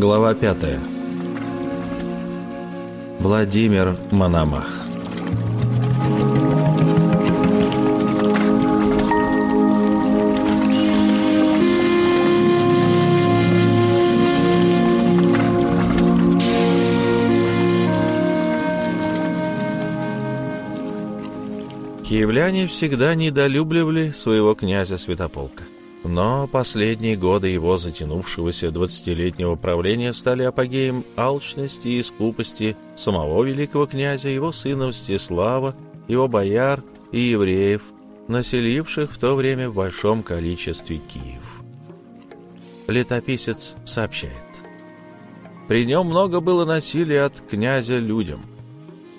Глава 5. Владимир Мономах. Киевляне всегда недолюбливали своего князя Святополка. Но последние годы его затянувшегося двадцатилетнего правления стали апогеем алчности и скупости самого великого князя, его сына Мстислава, его бояр и евреев, населивших в то время в большом количестве Киев. Летописец сообщает. При нем много было насилия от князя людям.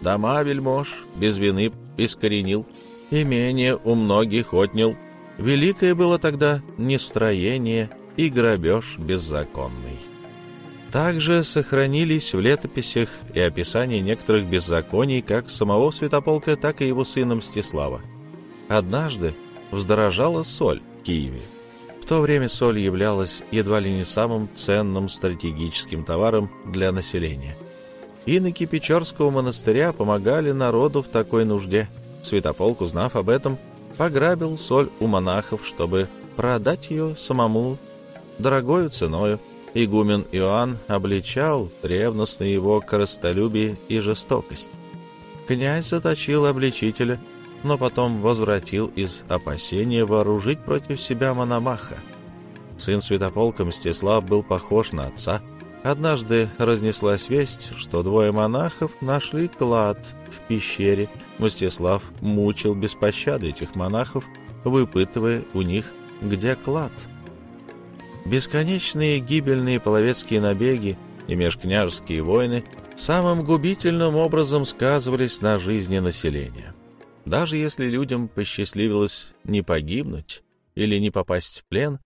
Дома вельмож без вины искоренил, имение у многих отнял – Великое было тогда нестроение и грабеж беззаконный. Также сохранились в летописях и описания некоторых беззаконий как самого Святополка, так и его сына Мстислава. Однажды вздорожала соль в Киеве. В то время соль являлась едва ли не самым ценным стратегическим товаром для населения. Иноки Печорского монастыря помогали народу в такой нужде. Святополк, узнав об этом, пограбил соль у монахов, чтобы продать ее самому дорогою ценою. Игумен Иоанн обличал ревностно его коростолюбие и жестокость. Князь заточил обличителя, но потом возвратил из опасения вооружить против себя Мономаха. Сын святополка Мстислав был похож на отца. Однажды разнеслась весть, что двое монахов нашли клад в пещере Мстислав мучил без пощады этих монахов, выпытывая у них, где клад. Бесконечные гибельные половецкие набеги и межкняжеские войны самым губительным образом сказывались на жизни населения. Даже если людям посчастливилось не погибнуть или не попасть в плен,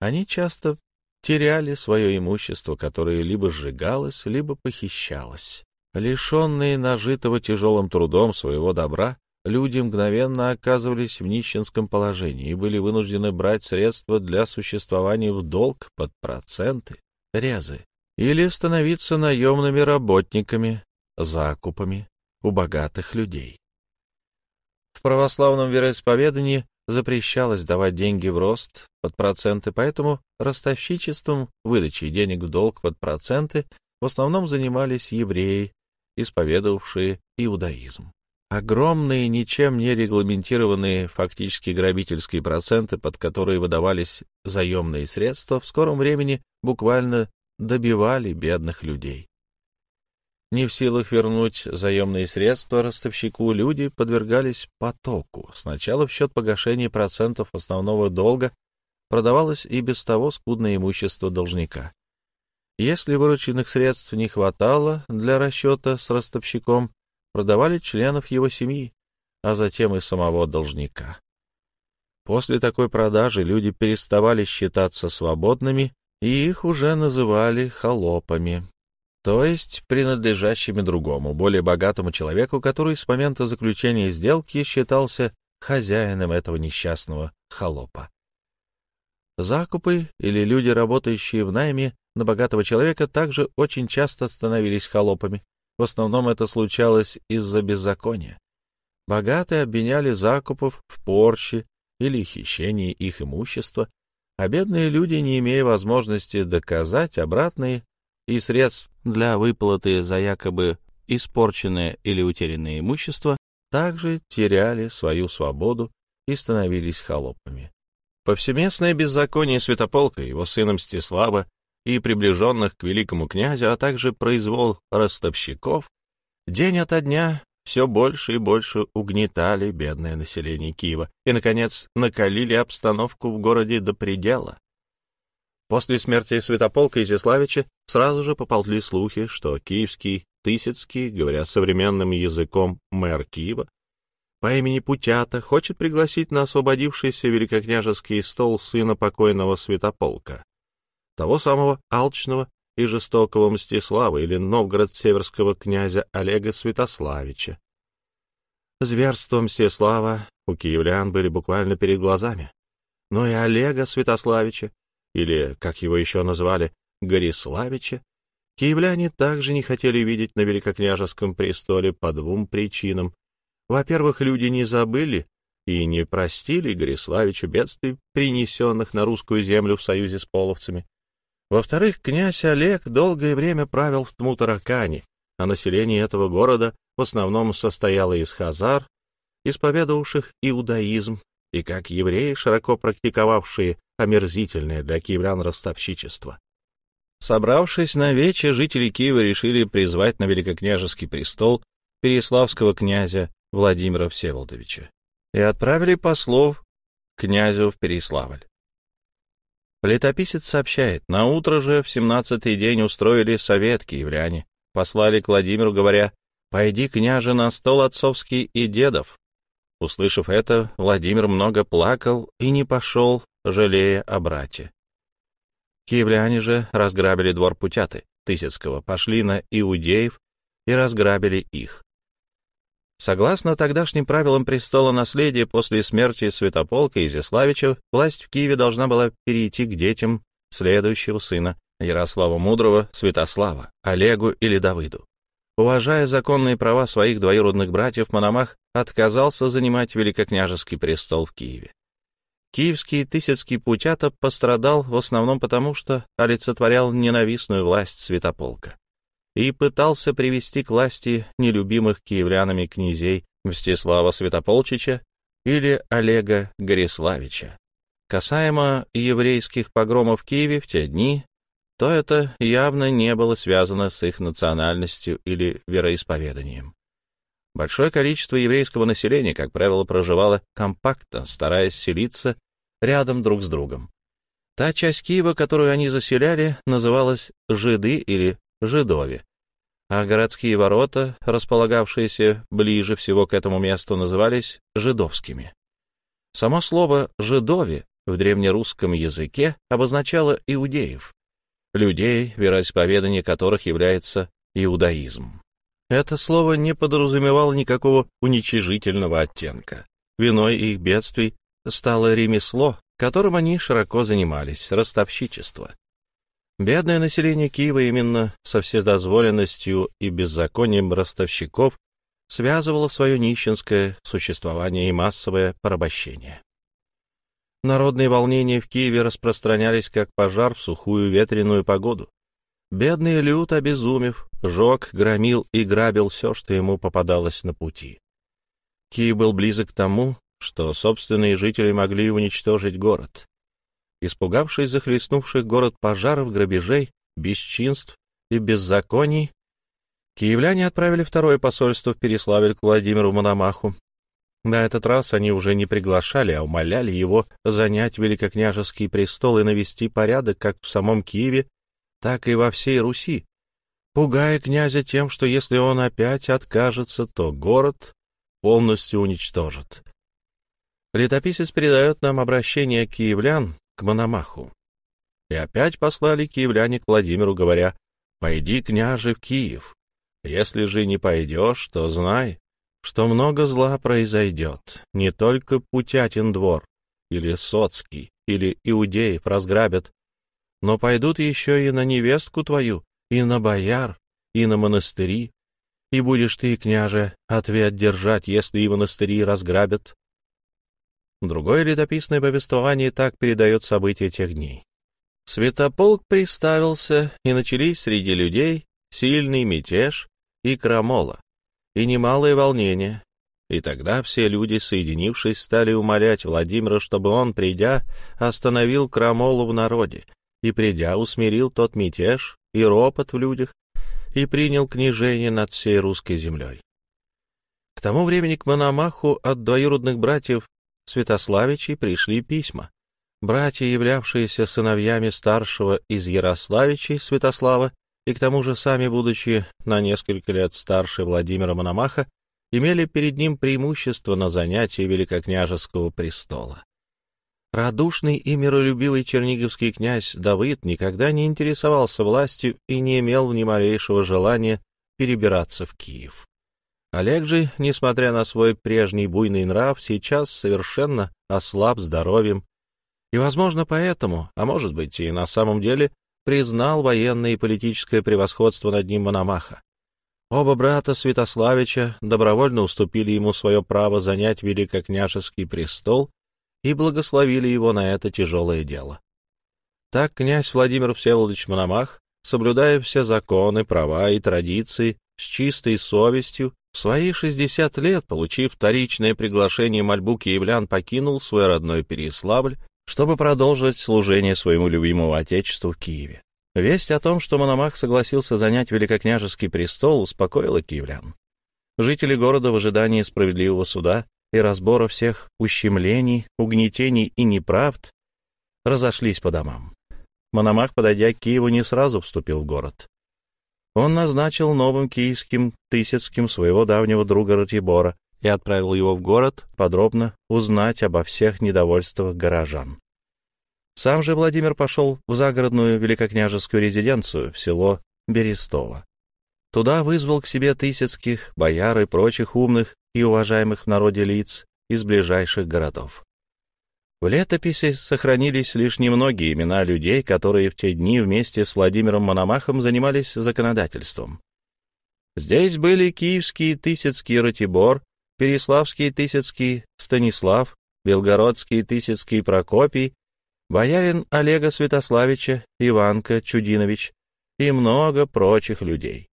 они часто теряли свое имущество, которое либо сжигалось, либо похищалось. Лишенные нажитого тяжелым трудом своего добра, люди мгновенно оказывались в нищенском положении и были вынуждены брать средства для существования в долг под проценты, резы, или становиться наемными работниками, закупами у богатых людей. В православном вероисповедании запрещалось давать деньги в рост под проценты, поэтому ростовщичеством, выдачей денег в долг под проценты в основном занимались евреи, исповедовавшие иудаизм. Огромные, ничем не регламентированные фактически грабительские проценты, под которые выдавались заемные средства, в скором времени буквально добивали бедных людей. Не в силах вернуть заемные средства ростовщику, люди подвергались потоку. Сначала в счет погашения процентов основного долга продавалось и без того скудное имущество должника. Если вырученных средств не хватало для расчета с ростовщиком, продавали членов его семьи, а затем и самого должника. После такой продажи люди переставали считаться свободными, и их уже называли холопами, то есть принадлежащими другому, более богатому человеку, который с момента заключения сделки считался хозяином этого несчастного холопа. Закупы или люди, работающие в найме, на богатого человека также очень часто становились холопами. В основном это случалось из-за беззакония. Богатые обвиняли закупов в порче или хищении их имущества, а бедные люди, не имея возможности доказать обратные и средств для выплаты за якобы испорченное или утерянное имущество, также теряли свою свободу и становились холопами. Повсеместное беззаконие Святополка, его сына Мстислава и приближенных к великому князю, а также произвол ростовщиков, день ото дня все больше и больше угнетали бедное население Киева и, наконец, накалили обстановку в городе до предела. После смерти Святополка Изяславича сразу же поползли слухи, что киевский Тысяцкий, говоря современным языком мэр Киева, по имени Путята, хочет пригласить на освободившийся великокняжеский стол сына покойного Святополка того самого алчного и жестокого Мстислава или Новгород-Северского князя Олега Святославича. Зверства Мстислава у киевлян были буквально перед глазами, но и Олега Святославича, или, как его еще назвали, Гориславича, Киевляне также не хотели видеть на великокняжеском престоле по двум причинам. Во-первых, люди не забыли и не простили Гориславичу бедствий, принесенных на русскую землю в союзе с половцами. Во-вторых, князь Олег долгое время правил в Тмутаракане, а население этого города в основном состояло из хазар, исповедовавших иудаизм, и как евреи, широко практиковавшие омерзительное для киевлян ростовщичество. Собравшись на вече, жители Киева решили призвать на великокняжеский престол переславского князя Владимира Всеволодовича и отправили послов князю в Переславль. Летописец сообщает, на утро же в семнадцатый день устроили совет киевляне, послали к Владимиру, говоря, «Пойди, княже, на стол отцовский и дедов». Услышав это, Владимир много плакал и не пошел, жалея о брате. Киевляне же разграбили двор Путяты, Тысяцкого, пошли на иудеев и разграбили их. Согласно тогдашним правилам престола наследия, после смерти Святополка Изяславича власть в Киеве должна была перейти к детям следующего сына Ярослава Мудрого, Святослава, Олегу или Давыду. Уважая законные права своих двоюродных братьев, Мономах отказался занимать великокняжеский престол в Киеве. Киевский Тысяцкий Путята пострадал в основном потому, что олицетворял ненавистную власть святополка и пытался привести к власти нелюбимых киевлянами князей Мстислава Святополчича или Олега Гориславича. Касаемо еврейских погромов в Киеве в те дни, то это явно не было связано с их национальностью или вероисповеданием. Большое количество еврейского населения, как правило, проживало компактно, стараясь селиться рядом друг с другом. Та часть Киева, которую они заселяли, называлась Жиды или Жидови, а городские ворота, располагавшиеся ближе всего к этому месту, назывались Жидовскими. Само слово «жидови» в древнерусском языке обозначало иудеев, людей, вероисповедание которых является иудаизм. Это слово не подразумевало никакого уничижительного оттенка. Виной их бедствий стало ремесло, которым они широко занимались — ростовщичество. Бедное население Киева именно со вседозволенностью и беззаконием ростовщиков связывало свое нищенское существование и массовое порабощение. Народные волнения в Киеве распространялись как пожар в сухую ветреную погоду. Бедный люд, обезумев, жег, громил и грабил все, что ему попадалось на пути. Киев был близок к тому, что собственные жители могли уничтожить город. Испугавшись захлестнувших город пожаров, грабежей, бесчинств и беззаконий, киевляне отправили второе посольство в Переславль к Владимиру Мономаху. На этот раз они уже не приглашали, а умоляли его занять великокняжеский престол и навести порядок как в самом Киеве, так и во всей Руси, пугая князя тем, что если он опять откажется, то город полностью уничтожит. Летописец передает нам обращение киевлян к Мономаху. И опять послали киевляне к Владимиру, говоря, «Пойди, княже, в Киев. Если же не пойдешь, то знай, что много зла произойдет. Не только Путятин двор, или Соцкий, или Иудеев разграбят, но пойдут еще и на невестку твою, и на бояр, и на монастыри, и будешь ты, княже, ответ держать, если и монастыри разграбят, Другое летописное повествование так передает события тех дней. Святополк приставился, и начались среди людей сильный мятеж и крамола, и немалое волнение. И тогда все люди, соединившись, стали умолять Владимира, чтобы он, придя, остановил крамолу в народе, и, придя, усмирил тот мятеж и ропот в людях, и принял княжение над всей русской землей. К тому времени к Мономаху от двоюродных братьев Святославичей пришли письма. Братья, являвшиеся сыновьями старшего из Ярославичей Святослава, и к тому же сами, будучи на несколько лет старше Владимира Мономаха, имели перед ним преимущество на занятии великокняжеского престола. Радушный и миролюбивый черниговский князь Давыд никогда не интересовался властью и не имел ни малейшего желания перебираться в Киев. Олег же, несмотря на свой прежний буйный нрав, сейчас совершенно ослаб здоровьем, и, возможно, поэтому, а может быть и на самом деле, признал военное и политическое превосходство над ним Мономаха. Оба брата Святославича добровольно уступили ему свое право занять великокняжеский престол и благословили его на это тяжелое дело. Так князь Владимир Всеволодович Мономах, соблюдая все законы, права и традиции, с чистой совестью, в свои 60 лет, получив вторичное приглашение мольбу киевлян, покинул свой родной Переславль, чтобы продолжить служение своему любимому отечеству Киеве. Весть о том, что Мономах согласился занять великокняжеский престол, успокоила киевлян. Жители города в ожидании справедливого суда и разбора всех ущемлений, угнетений и неправд разошлись по домам. Мономах, подойдя к Киеву, не сразу вступил в город. Он назначил новым киевским Тысяцким своего давнего друга Ратибора и отправил его в город подробно узнать обо всех недовольствах горожан. Сам же Владимир пошел в загородную великокняжескую резиденцию в село Берестово. Туда вызвал к себе Тысяцких, бояр и прочих умных и уважаемых в народе лиц из ближайших городов. В летописи сохранились лишь немногие имена людей, которые в те дни вместе с Владимиром Мономахом занимались законодательством. Здесь были киевский Тысяцкий Ратибор, Переславский Тысяцкий Станислав, Белгородский Тысяцкий Прокопий, боярин Олега Святославича, Иванка Чудинович и много прочих людей.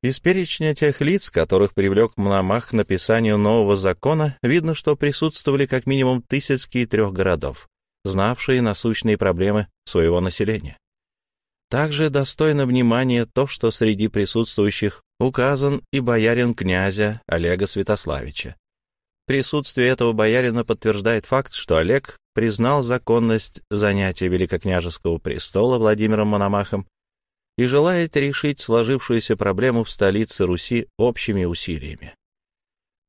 Из перечня тех лиц, которых привлек Мономах к написанию нового закона, видно, что присутствовали как минимум тысячки трех городов, знавшие насущные проблемы своего населения. Также достойно внимания то, что среди присутствующих указан и боярин князя Олега Святославича. Присутствие этого боярина подтверждает факт, что Олег признал законность занятия великокняжеского престола Владимиром Мономахом и желает решить сложившуюся проблему в столице Руси общими усилиями.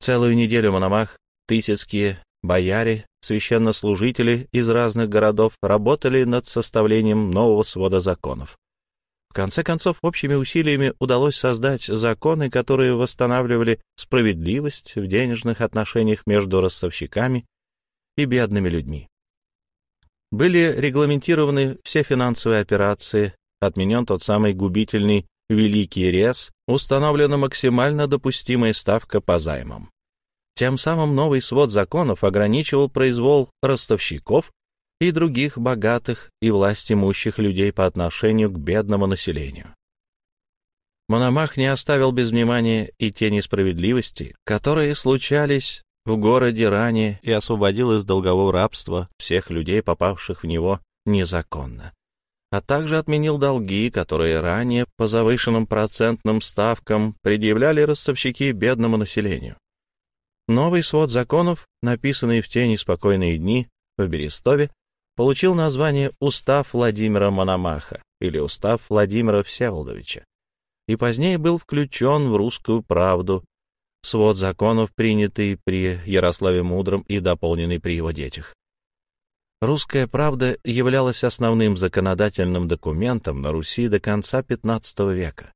Целую неделю Мономах, тысяцкие бояре, священнослужители из разных городов работали над составлением нового свода законов. В конце концов, общими усилиями удалось создать законы, которые восстанавливали справедливость в денежных отношениях между ростовщиками и бедными людьми. Были регламентированы все финансовые операции, отменен тот самый губительный Великий Рез, установлена максимально допустимая ставка по займам. Тем самым новый свод законов ограничивал произвол ростовщиков и других богатых и власть имущих людей по отношению к бедному населению. Мономах не оставил без внимания и те несправедливости, которые случались в городе ранее и освободил из долгового рабства всех людей, попавших в него незаконно а также отменил долги, которые ранее по завышенным процентным ставкам предъявляли ростовщики бедному населению. Новый свод законов, написанный в те неспокойные дни в Берестове, получил название «Устав Владимира Мономаха» или «Устав Владимира Всеволодовича» и позднее был включен в «Русскую правду», свод законов, принятый при Ярославе Мудром и дополненный при его детях. Русская правда являлась основным законодательным документом на Руси до конца XV века.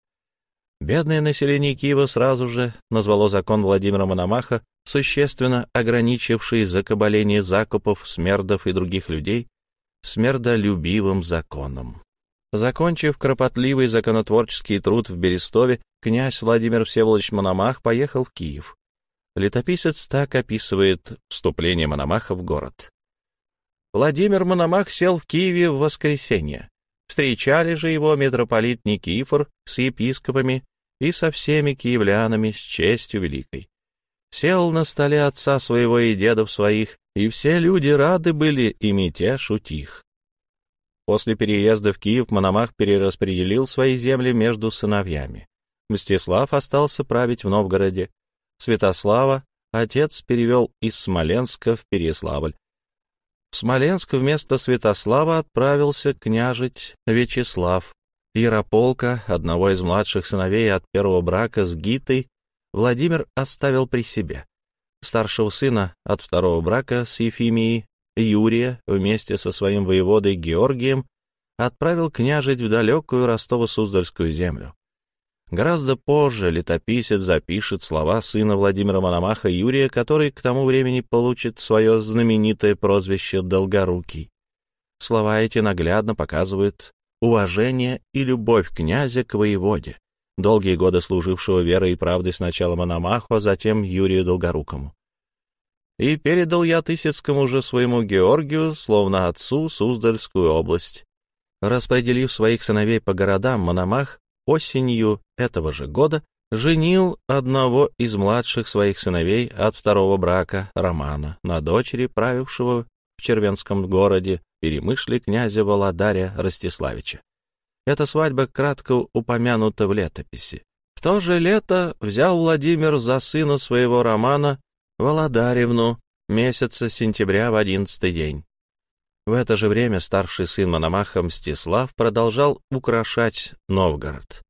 Бедное население Киева сразу же назвало закон Владимира Мономаха, существенно ограничивший закабаление закупов, смердов и других людей, смердолюбивым законом. Закончив кропотливый законотворческий труд в Берестове, князь Владимир Всеволодович Мономах поехал в Киев. Летописец так описывает вступление Мономаха в город. Владимир Мономах сел в Киеве в воскресенье. Встречали же его митрополит Никифор с епископами и со всеми киевлянами с честью великой. Сел на столе отца своего и дедов своих, и все люди рады были, и мятеж утих. После переезда в Киев Мономах перераспределил свои земли между сыновьями. Мстислав остался править в Новгороде. Святослава отец перевел из Смоленска в Переславль, в Смоленск вместо Святослава отправился княжить Вячеслав. Ярополка, одного из младших сыновей от первого брака с Гитой, Владимир оставил при себе. Старшего сына от второго брака с Ефимией, Юрия, вместе со своим воеводой Георгием, отправил княжить в далекую Ростово-Суздальскую землю. Гораздо позже летописец запишет слова сына Владимира Мономаха Юрия, который к тому времени получит свое знаменитое прозвище «Долгорукий». Слова эти наглядно показывают уважение и любовь князя к воеводе, долгие годы служившего верой и правдой сначала Мономаху, а затем Юрию Долгорукому. И передал я Тысяцкому же своему Георгию, словно отцу, Суздальскую область. Распределив своих сыновей по городам, Мономах осенью этого же года женил одного из младших своих сыновей от второго брака, Романа, на дочери правившего в Червенском городе Перемышле князя Володаря Ростиславича. Эта свадьба кратко упомянута в летописи. В то же лето взял Владимир за сына своего Романа Володаревну месяца сентября в одиннадцатый день. В это же время старший сын Мономаха Мстислав продолжал украшать Новгород.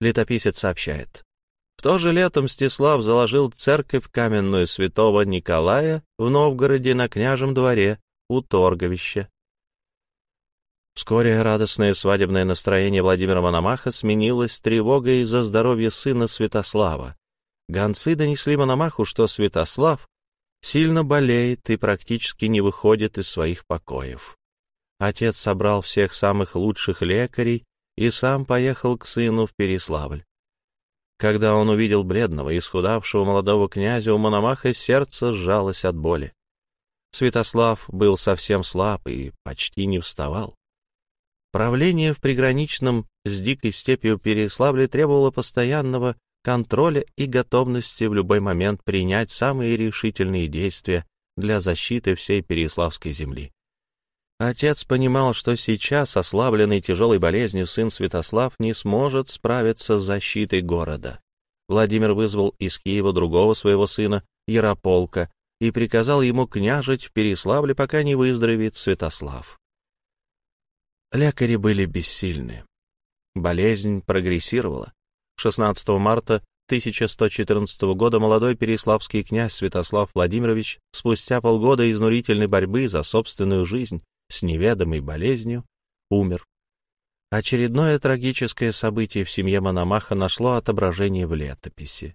Летописец сообщает. В то же лето Мстислав заложил церковь каменную святого Николая в Новгороде на княжем дворе у Торговища. Вскоре радостное свадебное настроение Владимира Мономаха сменилось тревогой за здоровье сына Святослава. Гонцы донесли Мономаху, что Святослав сильно болеет и практически не выходит из своих покоев. Отец собрал всех самых лучших лекарей и сам поехал к сыну в Переславль. Когда он увидел бледного исхудавшего молодого князя, у Мономаха сердце сжалось от боли. Святослав был совсем слаб и почти не вставал. Правление в приграничном с дикой степью Переславле требовало постоянного контроля и готовности в любой момент принять самые решительные действия для защиты всей Переславской земли. Отец понимал, что сейчас, ослабленный тяжелой болезнью, сын Святослав не сможет справиться с защитой города. Владимир вызвал из Киева другого своего сына, Ярополка, и приказал ему княжить в Переславле, пока не выздоровеет Святослав. Лекари были бессильны. Болезнь прогрессировала. 16 марта 1114 года молодой переславский князь Святослав Владимирович спустя полгода изнурительной борьбы за собственную жизнь с неведомой болезнью умер. Очередное трагическое событие в семье Мономаха нашло отображение в летописи.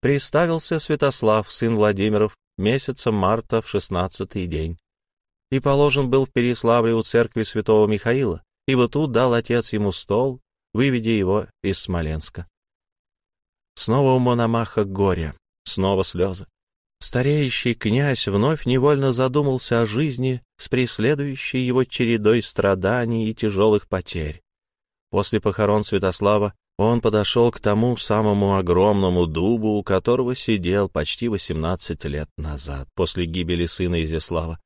Приставился Святослав, сын Владимиров, месяца марта в шестнадцатый день и положен был в Переславле у церкви святого Михаила, ибо тут дал отец ему стол, выведя его из Смоленска. Снова у Мономаха горе, снова слезы. Стареющий князь вновь невольно задумался о жизни с преследующей его чередой страданий и тяжелых потерь. После похорон Святослава он подошел к тому самому огромному дубу, у которого сидел почти восемнадцать лет назад, после гибели сына Изяслава,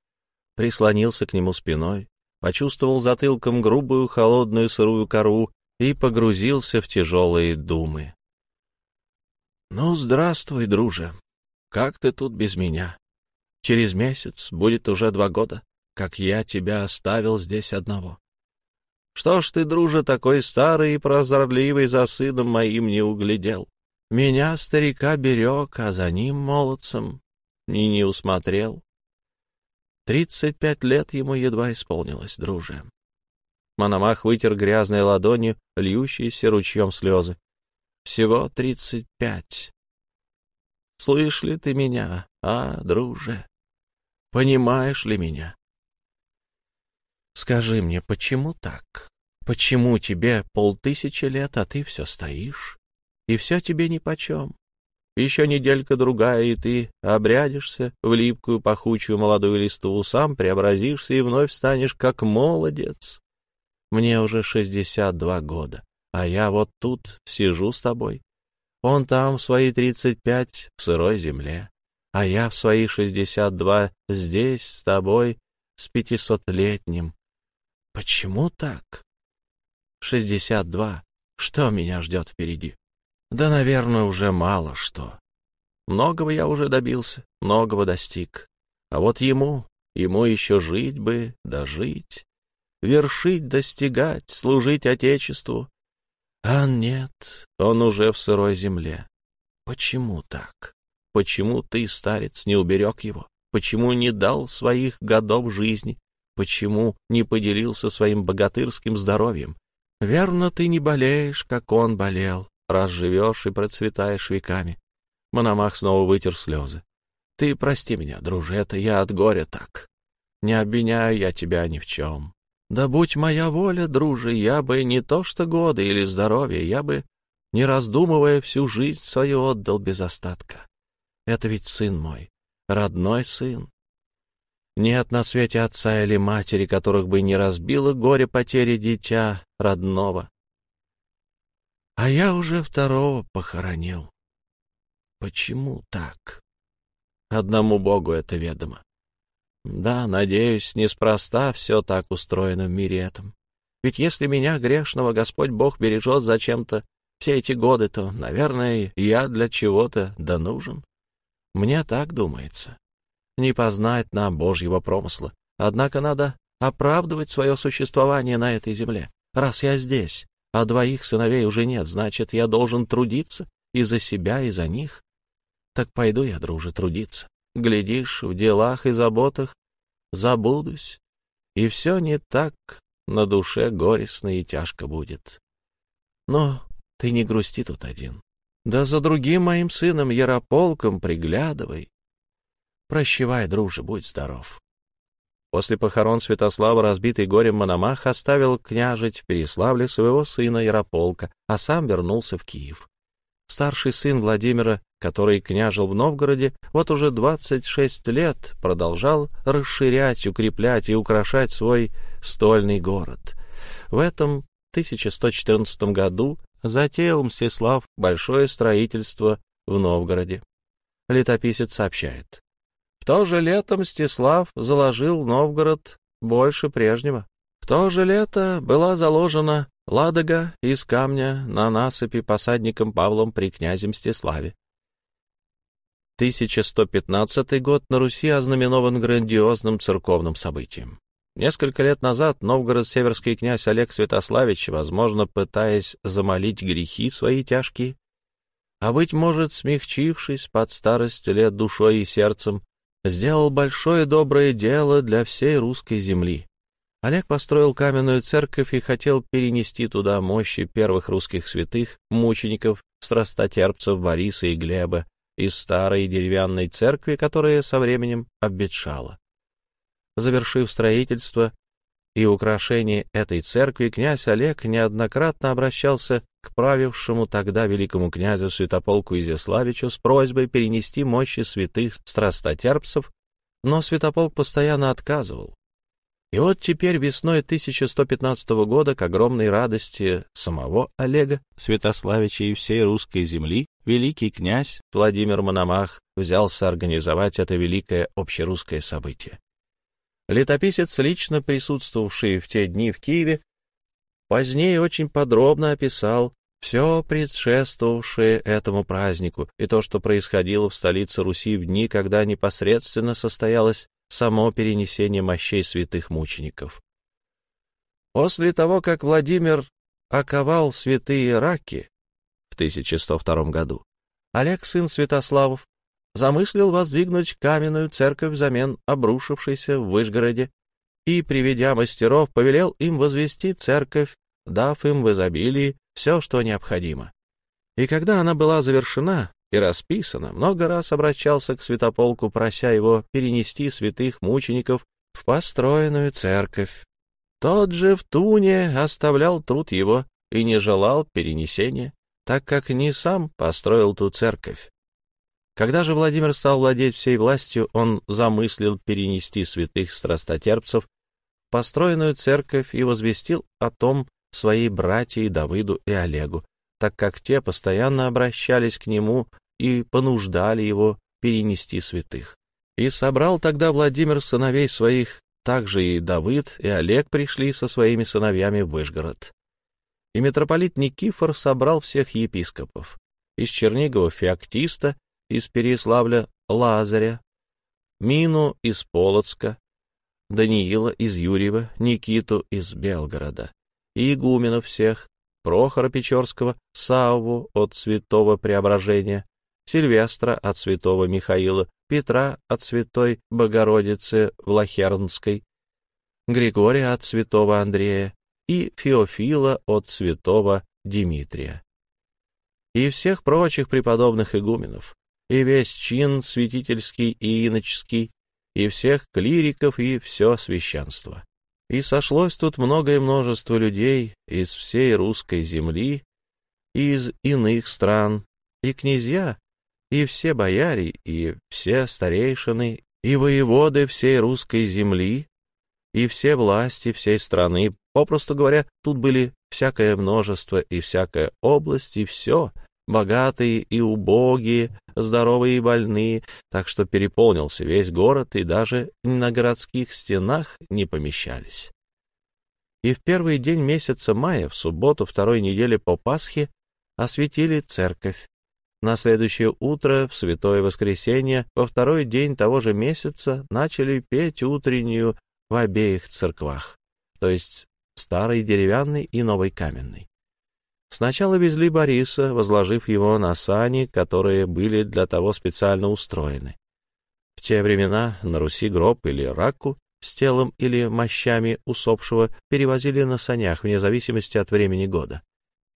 прислонился к нему спиной, почувствовал затылком грубую, холодную, сырую кору и погрузился в тяжелые думы. «Ну, здравствуй, друже. Как ты тут без меня? Через месяц будет уже два года, как я тебя оставил здесь одного. Что ж ты, друже, такой старый и прозорливый за сыном моим не углядел? Меня, старика, берег, а за ним, молодцем, ни не усмотрел. Тридцать пять лет ему едва исполнилось, друже. Мономах вытер грязной ладонью льющиеся ручьем слезы. Всего тридцать пять. Слышь ли ты меня, а, друже? Понимаешь ли меня? Скажи мне, почему так? Почему тебе полтысячи лет, а ты все стоишь? И все тебе нипочем? Еще неделька-другая, и ты обрядишься в липкую пахучую молодую листву, сам преобразишься и вновь станешь как молодец. Мне уже шестьдесят два года, а я вот тут сижу с тобой. Он там в свои тридцать пять в сырой земле, а я в свои шестьдесят два здесь с тобой с пятисотлетним. Почему так? Шестьдесят два. Что меня ждет впереди? Да, наверное, уже мало что. Многого я уже добился, многого достиг. А вот ему, ему еще жить бы, дожить, вершить, достигать, служить Отечеству. А нет, он уже в сырой земле. Почему так? Почему ты, старец, не уберег его? Почему не дал своих годов жизни? Почему не поделился своим богатырским здоровьем? Верно, ты не болеешь, как он болел, раз живешь и процветаешь веками. Мономах снова вытер слезы. Ты прости меня, друже, это я от горя так. не обвиняю я тебя ни в чем. Да будь моя воля, друже, я бы не то что годы или здоровье, я бы, не раздумывая, всю жизнь свою отдал без остатка. Это ведь сын мой, родной сын. Нет на свете отца или матери, которых бы не разбило горе потери дитя родного. А я уже второго похоронил. Почему так? Одному Богу это ведомо. Да, надеюсь, неспроста все так устроено в мире этом. Ведь если меня, грешного, Господь Бог бережет зачем-то все эти годы, то, наверное, я для чего-то да нужен. Мне так думается. Не познать нам Божьего промысла. Однако надо оправдывать свое существование на этой земле. Раз я здесь, а двоих сыновей уже нет, значит, я должен трудиться и за себя, и за них. Так пойду я, друже, трудиться. Глядишь, в делах и заботах забудусь, и все не так на душе горестно и тяжко будет. Но ты не грусти тут один. Да за другим моим сыном Ярополком приглядывай. Прощевай, друже, будь здоров. После похорон Святослава разбитый горем Мономах оставил княжить в Переславле своего сына Ярополка, а сам вернулся в Киев. Старший сын Владимира, который княжил в Новгороде, вот уже 26 лет продолжал расширять, укреплять и украшать свой стольный город. В этом 1114 году затеял Мстислав большое строительство в Новгороде. Летописец сообщает. В то же лето Мстислав заложил Новгород больше прежнего. В то же лето была заложена Ладога из камня на насыпи посадником Павлом при князе Мстиславе. 1115 год на Руси ознаменован грандиозным церковным событием. Несколько лет назад новгород-северский князь Олег Святославич, возможно, пытаясь замолить грехи свои тяжкие, а, быть может, смягчившись под старость лет душой и сердцем, сделал большое доброе дело для всей русской земли. Олег построил каменную церковь и хотел перенести туда мощи первых русских святых, мучеников, страстотерпцев Бориса и Глеба из старой деревянной церкви, которая со временем обветшала. Завершив строительство и украшение этой церкви, князь Олег неоднократно обращался к правившему тогда великому князю Святополку Изяславичу с просьбой перенести мощи святых страстотерпцев, но Святополк постоянно отказывал. И вот теперь весной 1115 года, к огромной радости самого Олега Святославича и всей русской земли, великий князь Владимир Мономах взялся организовать это великое общерусское событие. Летописец, лично присутствовавший в те дни в Киеве, позднее очень подробно описал все предшествовавшее этому празднику и то, что происходило в столице Руси в дни, когда непосредственно состоялось само перенесение мощей святых мучеников. После того, как Владимир оковал святые раки в 1102 году, Олег, сын Святославов, замыслил воздвигнуть каменную церковь взамен обрушившейся в Выжгороде и, приведя мастеров, повелел им возвести церковь, дав им в изобилии все, что необходимо. И когда она была завершена, и расписано, много раз обращался к святополку, прося его перенести святых мучеников в построенную церковь. Тот же в Туне оставлял труд его и не желал перенесения, так как не сам построил ту церковь. Когда же Владимир стал владеть всей властью, он замыслил перенести святых страстотерпцев в построенную церковь и возвестил о том своей братьям Давыду и Олегу, так как те постоянно обращались к нему и понуждали его перенести святых. И собрал тогда Владимир сыновей своих, также и Давыд, и Олег пришли со своими сыновьями в Выжгород. И митрополит Никифор собрал всех епископов. Из Чернигова Феоктиста, из Переславля Лазаря, Мину из Полоцка, Даниила из Юрьева, Никиту из Белгорода, и игуменов всех, Прохора Печорского, Савву от Святого Преображения, Сильвестра от святого Михаила, Петра от святой Богородицы Влахернской, Григория от святого Андрея и Феофила от святого Димитрия. И всех прочих преподобных игуменов, и весь чин святительский и иноческий, и всех клириков, и все священство. И сошлось тут многое множество людей из всей русской земли, и из иных стран, и князья, и все бояре, и все старейшины, и воеводы всей русской земли, и все власти всей страны. Попросту говоря, тут были всякое множество и всякая область, и все, богатые и убогие, здоровые и больные, так что переполнился весь город, и даже на городских стенах не помещались. И в первый день месяца мая, в субботу второй недели по Пасхе, осветили церковь. На следующее утро, в Святое Воскресенье, во второй день того же месяца, начали петь утреннюю в обеих церквах, то есть старый деревянный и новый каменный. Сначала везли Бориса, возложив его на сани, которые были для того специально устроены. В те времена на Руси гроб или раку с телом или мощами усопшего перевозили на санях вне зависимости от времени года.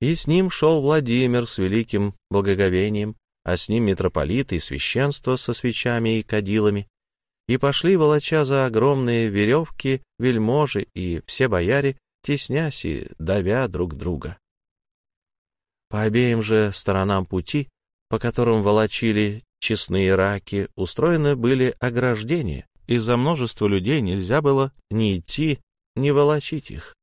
И с ним шел Владимир с великим благоговением, а с ним митрополиты и священство со свечами и кадилами, и пошли, волоча за огромные веревки, вельможи и все бояре, теснясь и давя друг друга. По обеим же сторонам пути, по которым волочили честные раки, устроены были ограждения. Из-за множества людей нельзя было ни идти, ни волочить их.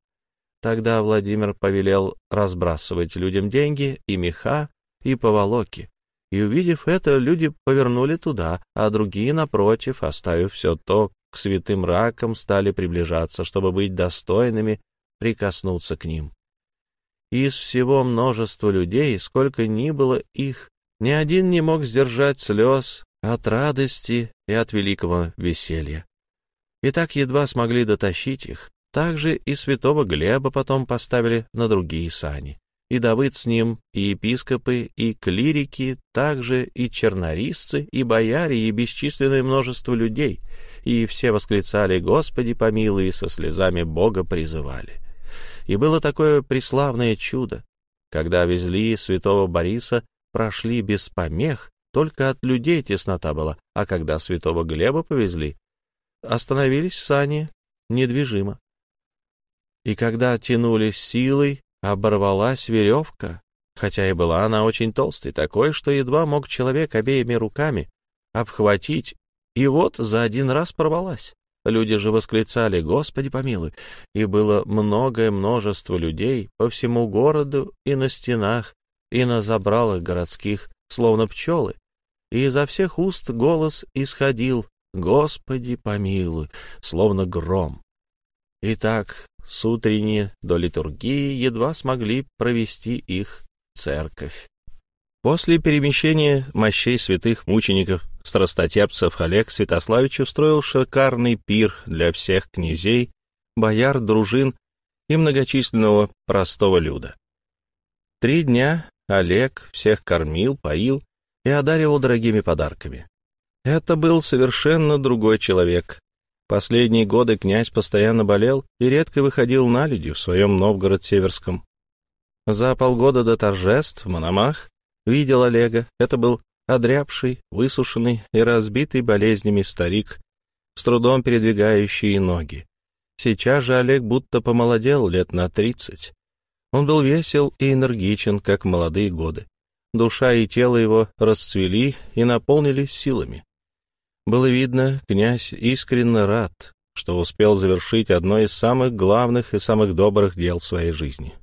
Тогда Владимир повелел разбрасывать людям деньги и меха, и поволоки, и, увидев это, люди повернули туда, а другие, напротив, оставив все то, к святым ракам стали приближаться, чтобы быть достойными прикоснуться к ним. из всего множества людей, сколько ни было их, ни один не мог сдержать слез от радости и от великого веселья. И так едва смогли дотащить их. Также и святого Глеба потом поставили на другие сани и Давыд с ним, и епископы, и клирики, также и чернорисцы, и бояре, и бесчисленное множество людей, и все восклицали «Господи, помилуй!» и со слезами Бога призывали. И было такое преславное чудо, когда везли святого Бориса, прошли без помех, только от людей теснота была, а когда святого Глеба повезли, остановились сани недвижимо. И когда тянулись силой, оборвалась веревка, хотя и была она очень толстой, такой, что едва мог человек обеими руками обхватить, и вот за один раз порвалась. Люди же восклицали «Господи помилуй!» И было многое множество людей по всему городу и на стенах, и на забралах городских, словно пчелы. И изо всех уст голос исходил «Господи помилуй!» словно гром. Итак, с утренней до литургии едва смогли провести их церковь. После перемещения мощей святых мучеников страстотерпцев Олег Святославич устроил шикарный пир для всех князей, бояр, дружин и многочисленного простого люда. Три дня Олег всех кормил, поил и одаривал дорогими подарками. Это был совершенно другой человек, Последние годы князь постоянно болел и редко выходил на люди в своем Новгород-Северском. За полгода до торжеств Мономах видел Олега. Это был одрябший, высушенный и разбитый болезнями старик, с трудом передвигающий ноги. Сейчас же Олег будто помолодел лет на тридцать. Он был весел и энергичен, как молодые годы. Душа и тело его расцвели и наполнились силами. Было видно, князь искренне рад, что успел завершить одно из самых главных и самых добрых дел своей жизни.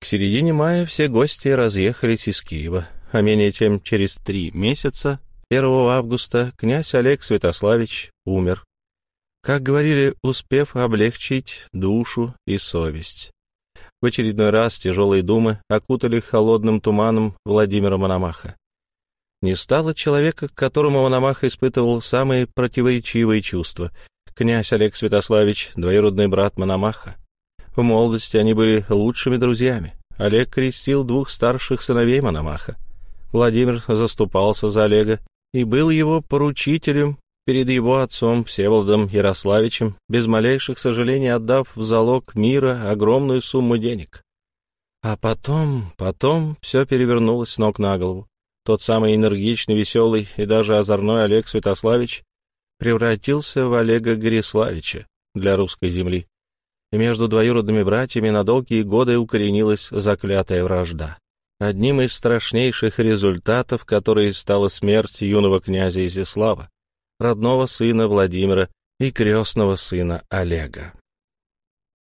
К середине мая все гости разъехались из Киева, а менее чем через три месяца, 1 августа, князь Олег Святославич умер, как говорили, успев облегчить душу и совесть. В очередной раз тяжелые думы окутали холодным туманом Владимира Мономаха не стало человека, к которому Мономах испытывал самые противоречивые чувства. Князь Олег Святославич, двоюродный брат Мономаха. В молодости они были лучшими друзьями. Олег крестил двух старших сыновей Мономаха. Владимир заступался за Олега и был его поручителем перед его отцом Всеволодом Ярославичем, без малейших сожалений отдав в залог мира огромную сумму денег. А потом, потом все перевернулось с ног на голову. Тот самый энергичный, веселый и даже озорной Олег Святославич превратился в Олега Гориславича для русской земли, и между двоюродными братьями на долгие годы укоренилась заклятая вражда. Одним из страшнейших результатов которой стала смерть юного князя Изяслава, родного сына Владимира и крестного сына Олега.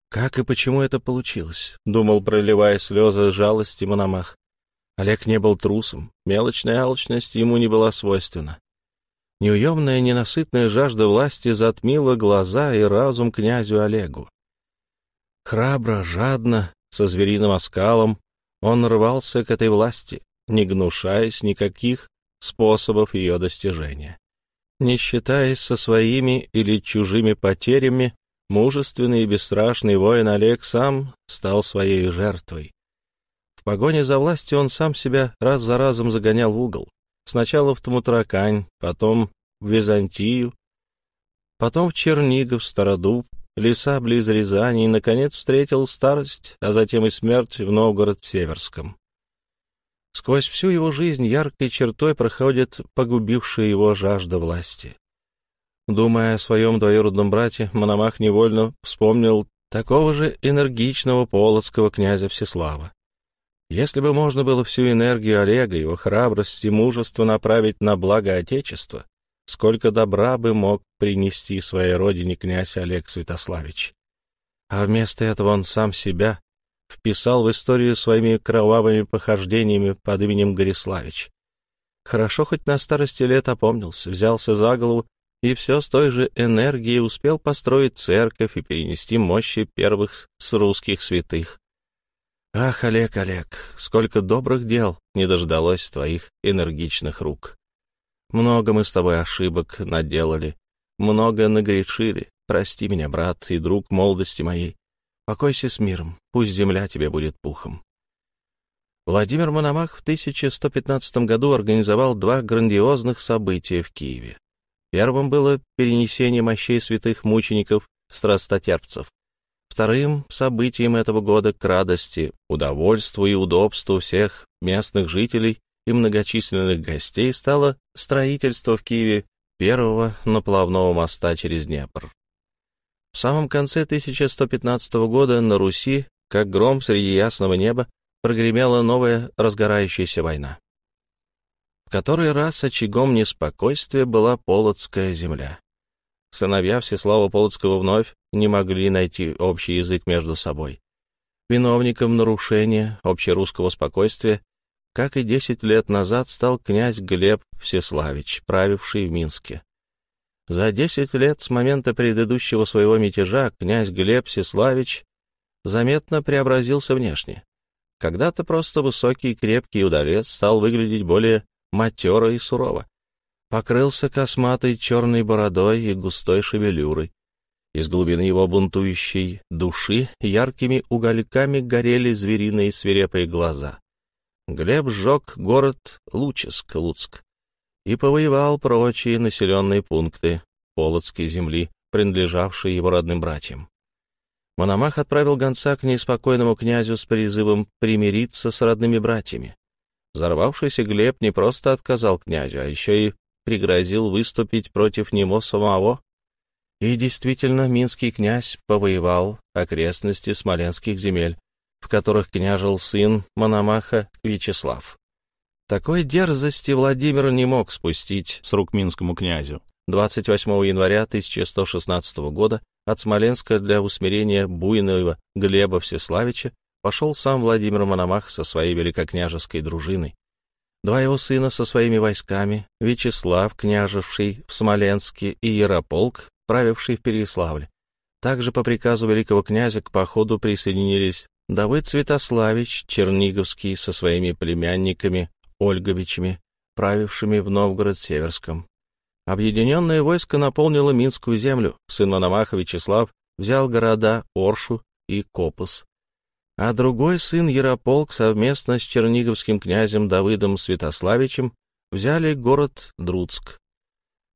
Как и почему это получилось? Думал, проливая слезы жалости Мономах. Олег не был трусом, мелочная алчность ему не была свойственна. Неуемная, ненасытная жажда власти затмила глаза и разум князю Олегу. Храбро, жадно, со звериным оскалом, он рвался к этой власти, не гнушаясь никаких способов ее достижения. Не считаясь со своими или чужими потерями, мужественный и бесстрашный воин Олег сам стал своей жертвой. В погоне за властью он сам себя раз за разом загонял в угол. Сначала в Тмутракань, потом в Византию, потом в Чернигов, Стародуб, леса близ Рязани и, наконец, встретил старость, а затем и смерть в Новгород-Северском. Сквозь всю его жизнь яркой чертой проходит погубившая его жажда власти. Думая о своем двоюродном брате, Мономах невольно вспомнил такого же энергичного полоцкого князя Всеслава. Если бы можно было всю энергию Олега, его храбрость и мужество направить на благо Отечества, сколько добра бы мог принести своей родине князь Олег Святославич. А вместо этого он сам себя вписал в историю своими кровавыми похождениями под именем Гориславич. Хорошо хоть на старости лет опомнился, взялся за голову и все с той же энергией успел построить церковь и перенести мощи первых с русских святых. Ах, Олег, Олег, сколько добрых дел не дождалось твоих энергичных рук. Много мы с тобой ошибок наделали, много нагрешили. Прости меня, брат и друг молодости моей. Покойся с миром, пусть земля тебе будет пухом. Владимир Мономах в 1115 году организовал два грандиозных события в Киеве. Первым было перенесение мощей святых мучеников страстотерпцев. Вторым событием этого года к радости, удовольству и удобству всех местных жителей и многочисленных гостей стало строительство в Киеве первого наплавного моста через Днепр. В самом конце 1115 года на Руси, как гром среди ясного неба, прогремела новая разгорающаяся война. В который раз очагом неспокойствия была Полоцкая земля. Сыновья Всеслава Полоцкого вновь не могли найти общий язык между собой. Виновником нарушения общерусского спокойствия как и десять лет назад стал князь Глеб Всеславич, правивший в Минске. За десять лет с момента предыдущего своего мятежа князь Глеб Всеславич заметно преобразился внешне. Когда-то просто высокий и крепкий удалец стал выглядеть более матеро и сурово. Покрылся косматой черной бородой и густой шевелюрой. Из глубины его бунтующей души яркими угольками горели звериные свирепые глаза. Глеб сжег город Луческ, Луцк, и повоевал прочие населенные пункты Полоцкой земли, принадлежавшие его родным братьям. Мономах отправил гонца к неспокойному князю с призывом примириться с родными братьями. Взорвавшийся Глеб не просто отказал князю, а еще и пригрозил выступить против него самого. И действительно, минский князь повоевал окрестности смоленских земель, в которых княжил сын Мономаха Вячеслав. Такой дерзости Владимир не мог спустить с рук минскому князю. 28 января 1116 года от Смоленска для усмирения буйного Глеба Всеславича пошел сам Владимир Мономах со своей великокняжеской дружиной. Два его сына со своими войсками, Вячеслав, княжевший в Смоленске, и Ярополк, правивший в Переславле. Также по приказу великого князя к походу присоединились Давыд Святославич Черниговский со своими племянниками Ольговичами, правившими в Новгород-Северском. Объединенное войско наполнило Минскую землю. Сын Мономаха Вячеслав взял города Оршу и Копус, а другой сын Ярополк совместно с черниговским князем Давыдом Святославичем взяли город Друцк.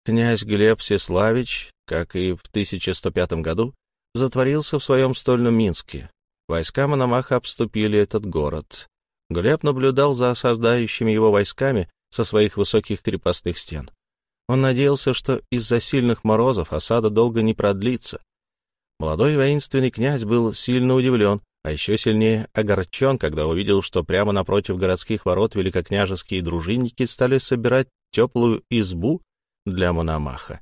Князь Глеб Всеславич, как и в 1105 году, затворился в своем стольном Минске, Войска Мономаха обступили этот город. Глеб наблюдал за осаждающими его войсками со своих высоких крепостных стен. Он надеялся, что из-за сильных морозов осада долго не продлится. Молодой воинственный князь был сильно удивлен, а еще сильнее огорчен, когда увидел, что прямо напротив городских ворот великокняжеские дружинники стали собирать теплую избу для Мономаха.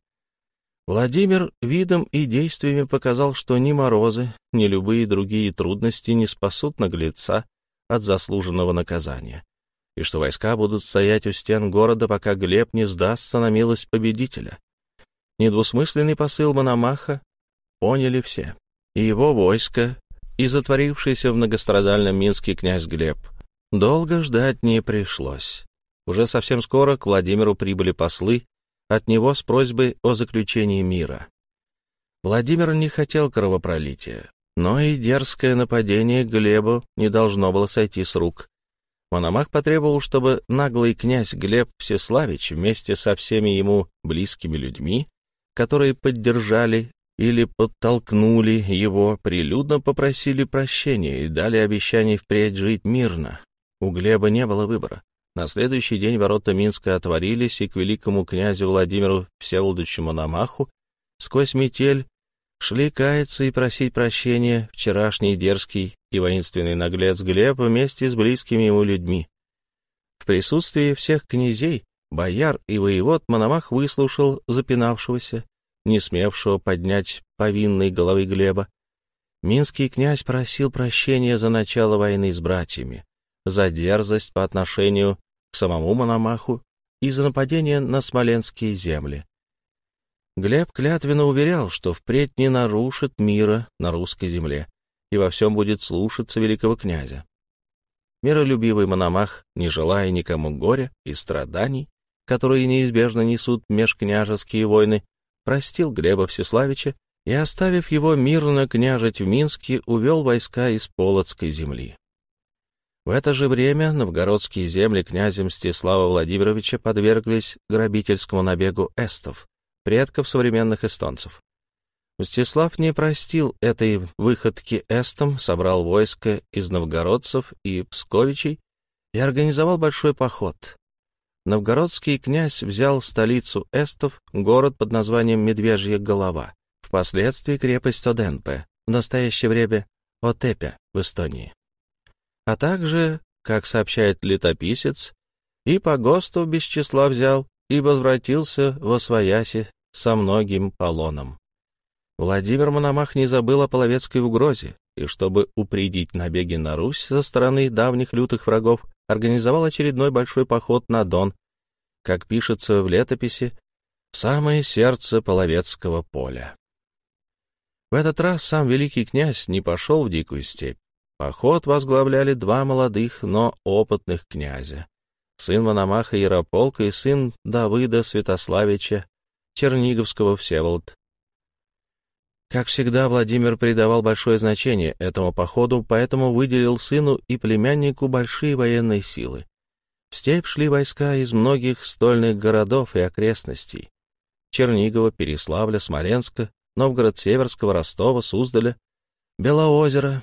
Владимир видом и действиями показал, что ни морозы, ни любые другие трудности не спасут наглеца от заслуженного наказания, и что войска будут стоять у стен города, пока Глеб не сдастся на милость победителя. Недвусмысленный посыл Мономаха поняли все. И его войско, и затворившийся в многострадальном Минске князь Глеб. Долго ждать не пришлось. Уже совсем скоро к Владимиру прибыли послы от него с просьбой о заключении мира. Владимир не хотел кровопролития, но и дерзкое нападение Глебу не должно было сойти с рук. Мономах потребовал, чтобы наглый князь Глеб Всеславич вместе со всеми ему близкими людьми, которые поддержали или подтолкнули его, прилюдно попросили прощения и дали обещание впредь жить мирно. У Глеба не было выбора. На следующий день ворота Минска отворились, и к великому князю Владимиру Всеволодовичу Мономаху сквозь метель шли каяться и просить прощения вчерашний дерзкий и воинственный наглец Глеб вместе с близкими ему людьми. В присутствии всех князей, бояр и воевод Мономах выслушал запинавшегося, не смевшего поднять повинной головы Глеба. Минский князь просил прощения за начало войны с братьями, за дерзость по отношению к самому Мономаху и за нападение на смоленские земли. Глеб клятвенно уверял, что впредь не нарушит мира на русской земле и во всем будет слушаться великого князя. Миролюбивый Мономах, не желая никому горя и страданий, которые неизбежно несут межкняжеские войны, простил Глеба Всеславича и, оставив его мирно княжить в Минске, увел войска из Полоцкой земли. В это же время новгородские земли князя Мстислава Владимировича подверглись грабительскому набегу эстов, предков современных эстонцев. Мстислав не простил этой выходки эстам, собрал войско из новгородцев и псковичей и организовал большой поход. Новгородский князь взял столицу эстов, город под названием Медвежья голова, впоследствии крепость Оденпе, в настоящее время Отепя в Эстонии а также, как сообщает летописец, и по ГОСТу без числа взял и возвратился во свояси со многим полоном. Владимир Мономах не забыл о половецкой угрозе, и чтобы упредить набеги на Русь со стороны давних лютых врагов, организовал очередной большой поход на Дон, как пишется в летописи, в самое сердце половецкого поля. В этот раз сам великий князь не пошел в дикую степь, Поход возглавляли два молодых, но опытных князя. Сын Мономаха Ярополка и сын Давыда Святославича Черниговского Всеволод. Как всегда, Владимир придавал большое значение этому походу, поэтому выделил сыну и племяннику большие военные силы. В степь шли войска из многих стольных городов и окрестностей. Чернигова, Переславля, Смоленска, Новгород-Северского, Ростова, Суздаля, Белоозера,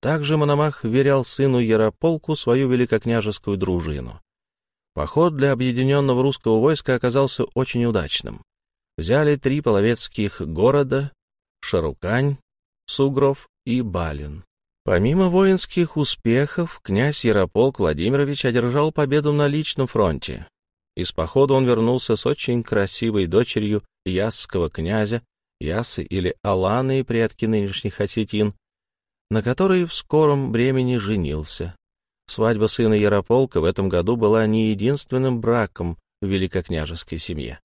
также Мономах верял сыну Ярополку свою великокняжескую дружину. Поход для объединенного русского войска оказался очень удачным. Взяли три половецких города — Шарукань, Сугров и Балин. Помимо воинских успехов, князь Ярополк Владимирович одержал победу на личном фронте. Из похода он вернулся с очень красивой дочерью ясского князя, Ясы или Аланы, предки нынешних осетин, на которой в скором времени женился. Свадьба сына Ярополка в этом году была не единственным браком в великокняжеской семье.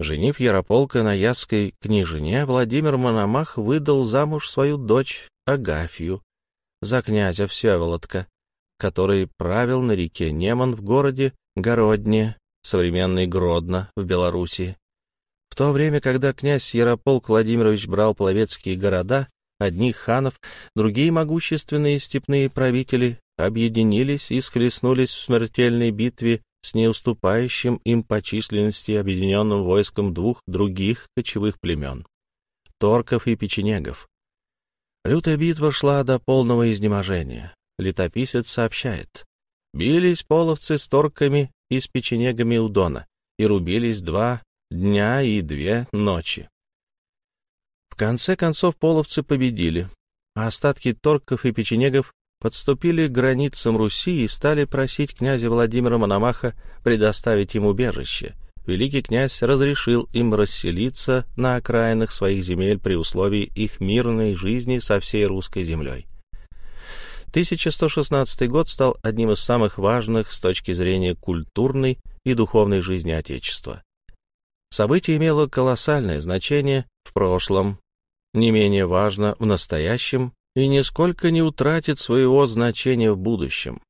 Женив Ярополка на яской княжине, Владимир Мономах выдал замуж свою дочь Агафью за князя Всеволодка, который правил на реке Неман в городе Городне, современный Гродно в Белоруссии. В то время, когда князь Ярополк Владимирович брал половецкие города, Одних ханов, другие могущественные степные правители объединились и схлестнулись в смертельной битве с неуступающим им по численности объединенным войском двух других кочевых племен — торков и печенегов. Лютая битва шла до полного изнеможения. Летописец сообщает. Бились половцы с торками и с печенегами у Дона, и рубились два дня и две ночи. В конце концов половцы победили, а остатки торков и печенегов подступили к границам Руси и стали просить князя Владимира Мономаха предоставить им убежище. Великий князь разрешил им расселиться на окраинах своих земель при условии их мирной жизни со всей русской землей. 1116 год стал одним из самых важных с точки зрения культурной и духовной жизни Отечества. Событие имело колоссальное значение в прошлом, не менее важно в настоящем и нисколько не утратит своего значения в будущем.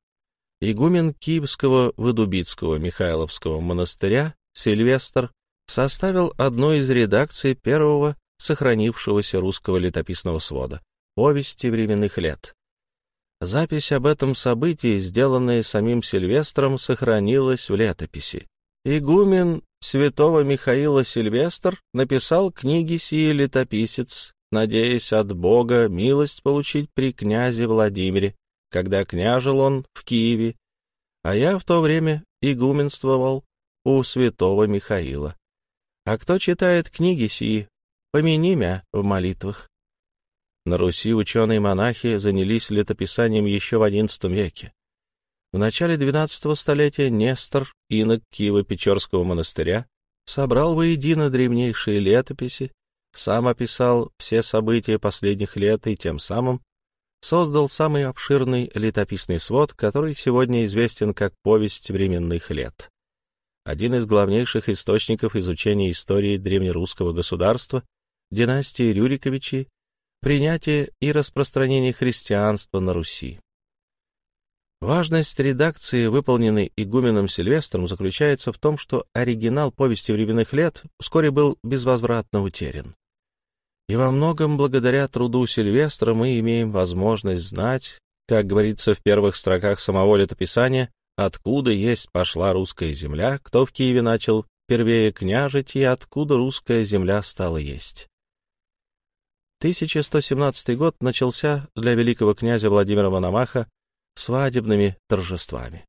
Игумен Киевского Выдубицкого Михайловского монастыря Сильвестр составил одну из редакций первого сохранившегося русского летописного свода «Повести временных лет». Запись об этом событии, сделанная самим Сильвестром, сохранилась в летописи. Игумен святого Михаила Сильвестр написал книги сии летописец, надеясь от Бога милость получить при князе Владимире, когда княжил он в Киеве, а я в то время игуменствовал у святого Михаила. А кто читает книги сии, помяни мя в молитвах. На Руси ученые-монахи занялись летописанием еще в XI веке. В начале XII столетия Нестор, инок Киево-Печорского монастыря, собрал воедино древнейшие летописи, сам описал все события последних лет и тем самым создал самый обширный летописный свод, который сегодня известен как «Повесть временных лет». Один из главнейших источников изучения истории древнерусского государства, династии Рюриковичей, принятия и распространения христианства на Руси. Важность редакции, выполненной игуменом Сильвестром, заключается в том, что оригинал повести временных лет вскоре был безвозвратно утерян. И во многом благодаря труду Сильвестра мы имеем возможность знать, как говорится в первых строках самого летописания, откуда есть пошла русская земля, кто в Киеве начал первее княжить и откуда русская земля стала есть. 1117 год начался для великого князя Владимира Мономаха свадебными торжествами.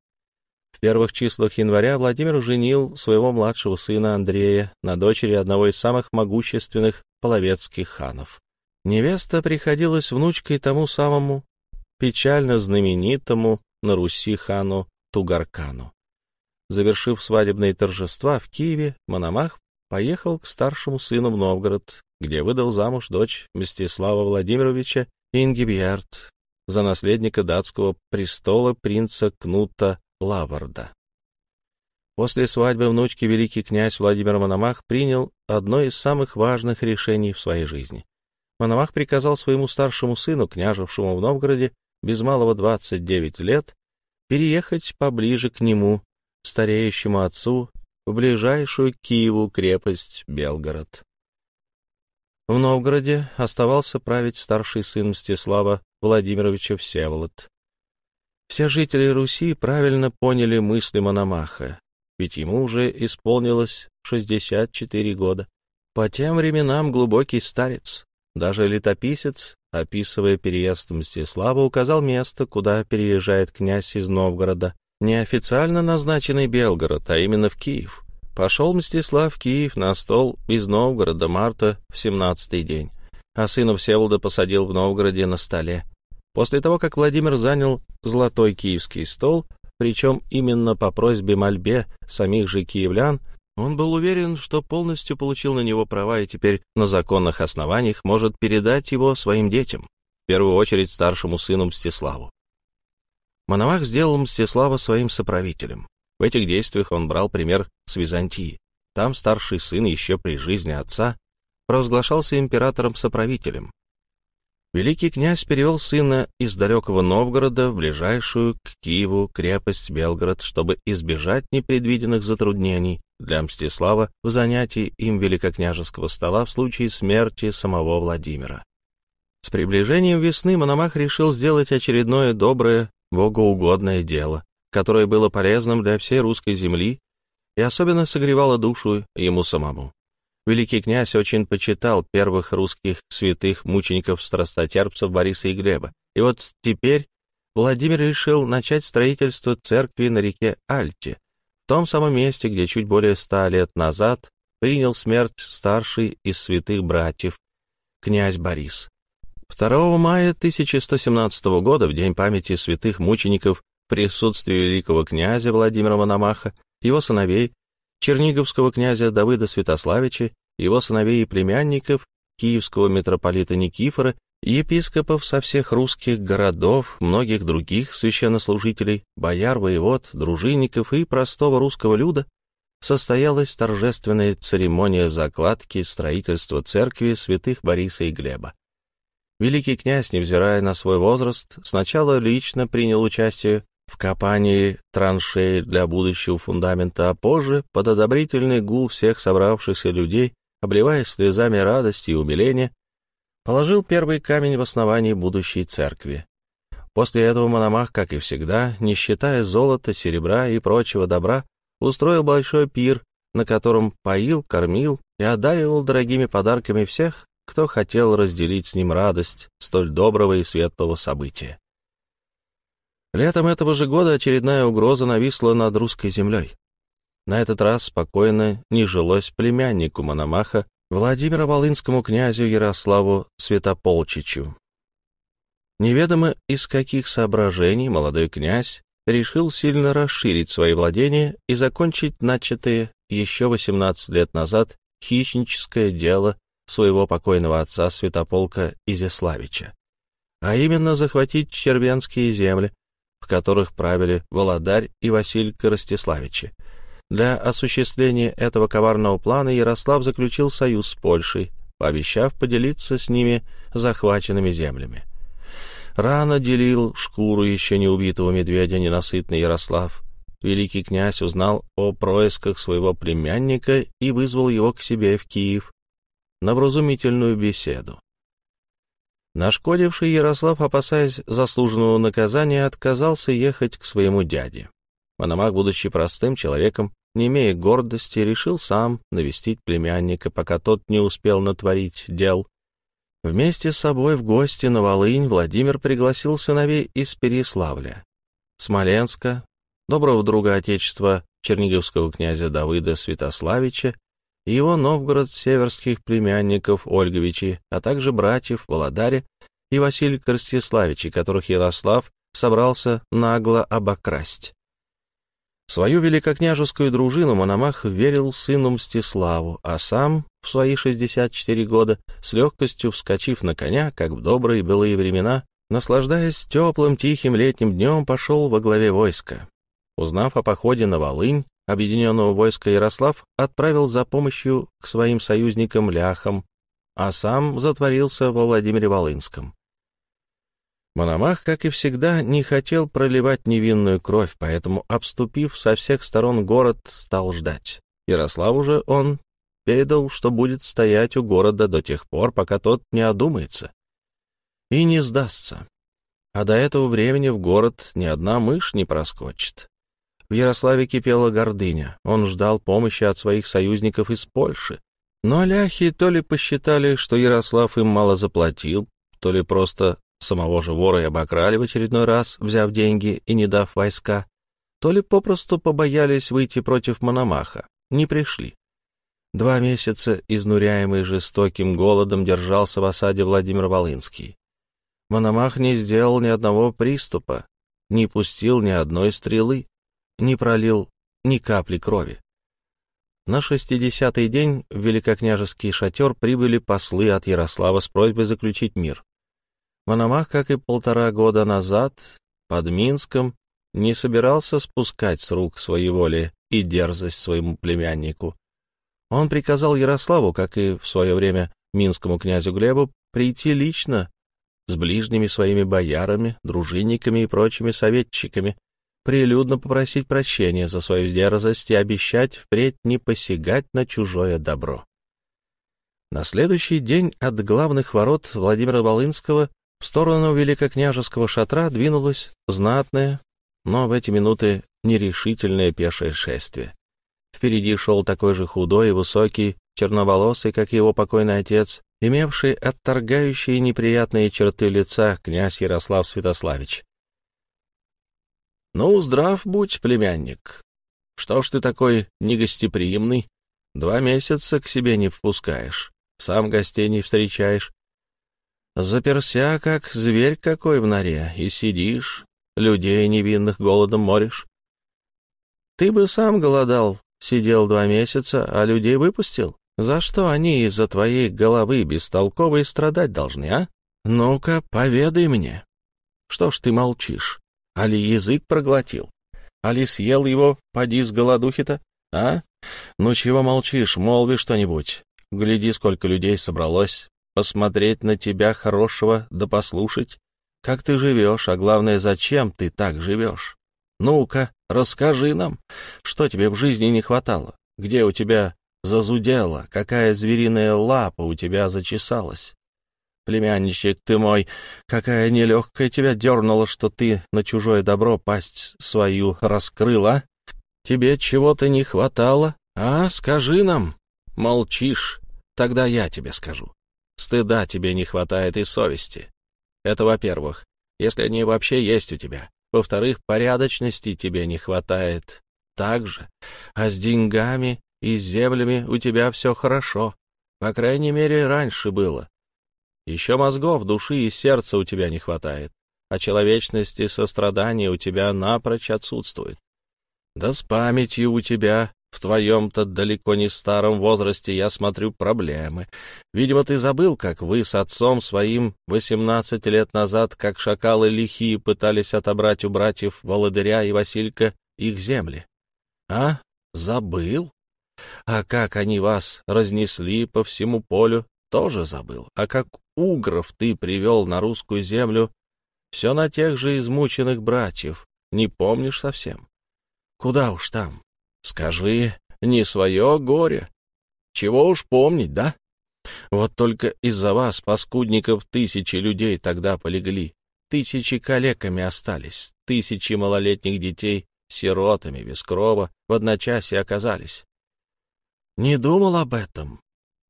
В первых числах января Владимир женил своего младшего сына Андрея на дочери одного из самых могущественных половецких ханов. Невеста приходилась внучкой тому самому печально знаменитому на Руси хану Тугаркану. Завершив свадебные торжества в Киеве, Мономах поехал к старшему сыну в Новгород, где выдал замуж дочь Мстислава Владимировича Ингибьярд за наследника датского престола принца Кнута Лаварда. После свадьбы внучки великий князь Владимир Мономах принял одно из самых важных решений в своей жизни. Мономах приказал своему старшему сыну, княжевшему в Новгороде, без малого 29 лет, переехать поближе к нему, стареющему отцу, в ближайшую к Киеву крепость Белгород. В Новгороде оставался править старший сын Мстислава Владимировича Всеволод. Все жители Руси правильно поняли мысли Мономаха, ведь ему уже исполнилось 64 года. По тем временам глубокий старец, даже летописец, описывая переезд Мстислава, указал место, куда переезжает князь из Новгорода, неофициально назначенный Белгород, а именно в Киев. Пошел Мстислав в Киев на стол из Новгорода марта в семнадцатый день, а сына Всеволода посадил в Новгороде на столе. После того, как Владимир занял золотой киевский стол, причем именно по просьбе мольбе самих же киевлян, он был уверен, что полностью получил на него права и теперь на законных основаниях может передать его своим детям, в первую очередь старшему сыну Мстиславу. Мономах сделал Мстислава своим соправителем. В этих действиях он брал пример с Византии. Там старший сын еще при жизни отца провозглашался императором-соправителем. Великий князь перевел сына из далекого Новгорода в ближайшую к Киеву крепость Белгород, чтобы избежать непредвиденных затруднений для Мстислава в занятии им великокняжеского стола в случае смерти самого Владимира. С приближением весны Мономах решил сделать очередное доброе, богоугодное дело которое было полезным для всей русской земли и особенно согревало душу ему самому. Великий князь очень почитал первых русских святых мучеников-страстотерпцев Бориса и Глеба. И вот теперь Владимир решил начать строительство церкви на реке Альте, в том самом месте, где чуть более ста лет назад принял смерть старший из святых братьев, князь Борис. 2 мая 1117 года, в день памяти святых мучеников, в присутствии великого князя Владимира Мономаха, его сыновей, черниговского князя Давыда Святославича, его сыновей и племянников, киевского митрополита Никифора, епископов со всех русских городов, многих других священнослужителей, бояр, воевод, дружинников и простого русского люда, состоялась торжественная церемония закладки строительства церкви святых Бориса и Глеба. Великий князь, невзирая на свой возраст, сначала лично принял участие в копании траншеи для будущего фундамента, а позже, под одобрительный гул всех собравшихся людей, обливаясь слезами радости и умиления, положил первый камень в основании будущей церкви. После этого Мономах, как и всегда, не считая золота, серебра и прочего добра, устроил большой пир, на котором поил, кормил и одаривал дорогими подарками всех, кто хотел разделить с ним радость столь доброго и светлого события. Летом этого же года очередная угроза нависла над русской землей. На этот раз спокойно не жилось племяннику Мономаха, Владимира Волынскому князю Ярославу Святополчичу. Неведомо из каких соображений молодой князь решил сильно расширить свои владения и закончить начатое еще 18 лет назад хищническое дело своего покойного отца Святополка Изяславича, а именно захватить червенские земли, в которых правили Володарь и Василька Ростиславичи. Для осуществления этого коварного плана Ярослав заключил союз с Польшей, пообещав поделиться с ними захваченными землями. Рано делил шкуру еще не убитого медведя ненасытный Ярослав. Великий князь узнал о происках своего племянника и вызвал его к себе в Киев на вразумительную беседу. Нашкодивший Ярослав, опасаясь заслуженного наказания, отказался ехать к своему дяде. Мономах, будучи простым человеком, не имея гордости, решил сам навестить племянника, пока тот не успел натворить дел. Вместе с собой в гости на Волынь Владимир пригласил сыновей из Переславля, Смоленска, доброго друга Отечества черниговского князя Давыда Святославича и его новгород-северских племянников Ольговичи, а также братьев Володаря и Василия Корстиславича, которых Ярослав собрался нагло обокрасть. Свою великокняжескую дружину Мономах верил сыну Мстиславу, а сам в свои 64 года, с легкостью вскочив на коня, как в добрые былые времена, наслаждаясь теплым тихим летним днем, пошел во главе войска. Узнав о походе на Волынь, объединенного войска Ярослав отправил за помощью к своим союзникам-ляхам, а сам затворился во Владимире Волынском. Мономах, как и всегда, не хотел проливать невинную кровь, поэтому, обступив со всех сторон город, стал ждать. Ярославу же он передал, что будет стоять у города до тех пор, пока тот не одумается и не сдастся. А до этого времени в город ни одна мышь не проскочит. В Ярославе кипела гордыня. Он ждал помощи от своих союзников из Польши. Но ляхи то ли посчитали, что Ярослав им мало заплатил, то ли просто самого же вора и обокрали в очередной раз, взяв деньги и не дав войска, то ли попросту побоялись выйти против Мономаха, не пришли. Два месяца, изнуряемый жестоким голодом, держался в осаде Владимир Волынский. Мономах не сделал ни одного приступа, не пустил ни одной стрелы не пролил ни капли крови. На шестидесятый день в великокняжеский шатер прибыли послы от Ярослава с просьбой заключить мир. Мономах, как и полтора года назад, под Минском, не собирался спускать с рук своей воли и дерзость своему племяннику. Он приказал Ярославу, как и в свое время минскому князю Глебу, прийти лично с ближними своими боярами, дружинниками и прочими советчиками прилюдно попросить прощения за свою дерзость и обещать впредь не посягать на чужое добро. На следующий день от главных ворот Владимира Волынского в сторону великокняжеского шатра двинулось знатное, но в эти минуты нерешительное пешее шествие. Впереди шел такой же худой и высокий, черноволосый, как его покойный отец, имевший отторгающие неприятные черты лица князь Ярослав Святославич. — Ну, здрав будь, племянник. Что ж ты такой негостеприимный? Два месяца к себе не впускаешь, сам гостей не встречаешь. Заперся, как зверь какой в норе, и сидишь, людей невинных голодом моришь. Ты бы сам голодал, сидел два месяца, а людей выпустил. За что они из-за твоей головы бестолковые страдать должны, а? Ну-ка, поведай мне. Что ж ты молчишь? Али язык проглотил? Али съел его, поди с голодухи-то? А? Ну чего молчишь, молви что-нибудь. Гляди, сколько людей собралось. Посмотреть на тебя хорошего, да послушать. Как ты живешь, а главное, зачем ты так живешь? Ну-ка, расскажи нам, что тебе в жизни не хватало? Где у тебя зазудело? Какая звериная лапа у тебя зачесалась? Племянничек ты мой, какая нелегкая тебя дернула, что ты на чужое добро пасть свою раскрыла, Тебе чего-то не хватало? А, скажи нам. Молчишь. Тогда я тебе скажу. Стыда тебе не хватает и совести. Это во-первых, если они вообще есть у тебя. Во-вторых, порядочности тебе не хватает также. А с деньгами и с землями у тебя все хорошо. По крайней мере, раньше было. Еще мозгов, души и сердца у тебя не хватает, а человечности сострадания у тебя напрочь отсутствует. Да с памятью у тебя в твоем-то далеко не старом возрасте, я смотрю, проблемы. Видимо, ты забыл, как вы с отцом своим восемнадцать лет назад, как шакалы лихие, пытались отобрать у братьев Володыря и Василька их земли. А? Забыл? А как они вас разнесли по всему полю, тоже забыл. А как угров ты привел на русскую землю, все на тех же измученных братьев, не помнишь совсем? Куда уж там? Скажи, не свое горе. Чего уж помнить, да? Вот только из-за вас, паскудников, тысячи людей тогда полегли, тысячи калеками остались, тысячи малолетних детей сиротами без крова в одночасье оказались. Не думал об этом.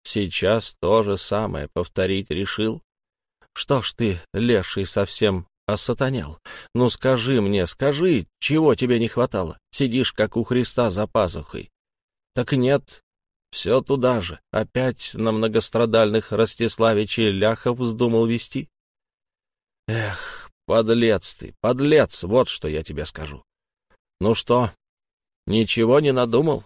Сейчас то же самое повторить решил. Что ж ты, леший, совсем осатанел. Ну скажи мне, скажи, чего тебе не хватало? Сидишь, как у Христа, за пазухой. Так нет, все туда же. Опять на многострадальных Ростиславичей ляхов вздумал вести? Эх, подлец ты, подлец, вот что я тебе скажу. Ну что, ничего не надумал?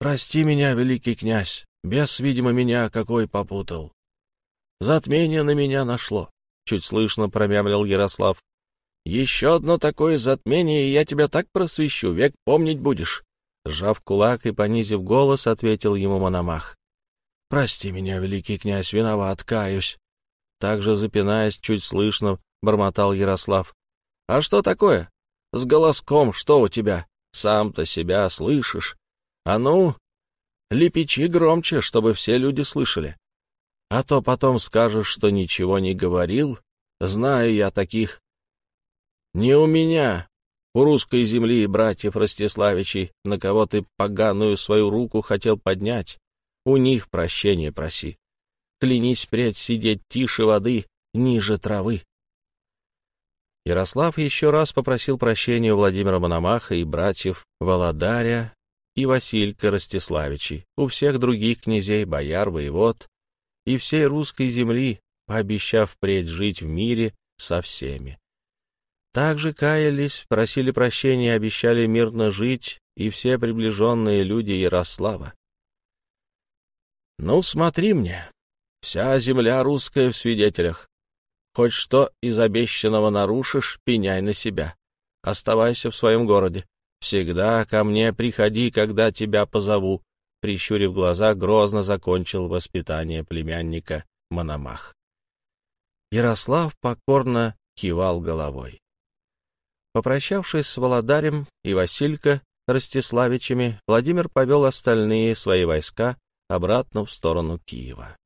Прости меня, великий князь, бес, видимо, меня какой попутал. Затмение на меня нашло чуть слышно промямлил Ярослав. «Еще одно такое затмение, и я тебя так просвещу, век помнить будешь!» Сжав кулак и понизив голос, ответил ему Мономах. «Прости меня, великий князь, виноват, каюсь!» Также, запинаясь, чуть слышно, бормотал Ярослав. «А что такое? С голоском что у тебя? Сам-то себя слышишь? А ну, лепечи громче, чтобы все люди слышали. А то потом скажешь, что ничего не говорил. Знаю я таких. Не у меня, у русской земли братьев Ростиславичей, на кого ты поганую свою руку хотел поднять. У них прощения проси. Клянись впредь сидеть тише воды, ниже травы. Ярослав еще раз попросил прощения у Владимира Мономаха и братьев Володаря и Василька Ростиславичей, у всех других князей, бояр, воевод, и всей русской земли, пообещав впредь жить в мире со всеми. Также каялись, просили прощения обещали мирно жить и все приближенные люди Ярослава. «Ну, смотри мне, вся земля русская в свидетелях. Хоть что из обещанного нарушишь, пеняй на себя. Оставайся в своем городе. Всегда ко мне приходи, когда тебя позову прищурив глаза, грозно закончил воспитание племянника Мономах. Ярослав покорно кивал головой. Попрощавшись с Володарем и Василько Ростиславичами, Владимир повел остальные свои войска обратно в сторону Киева.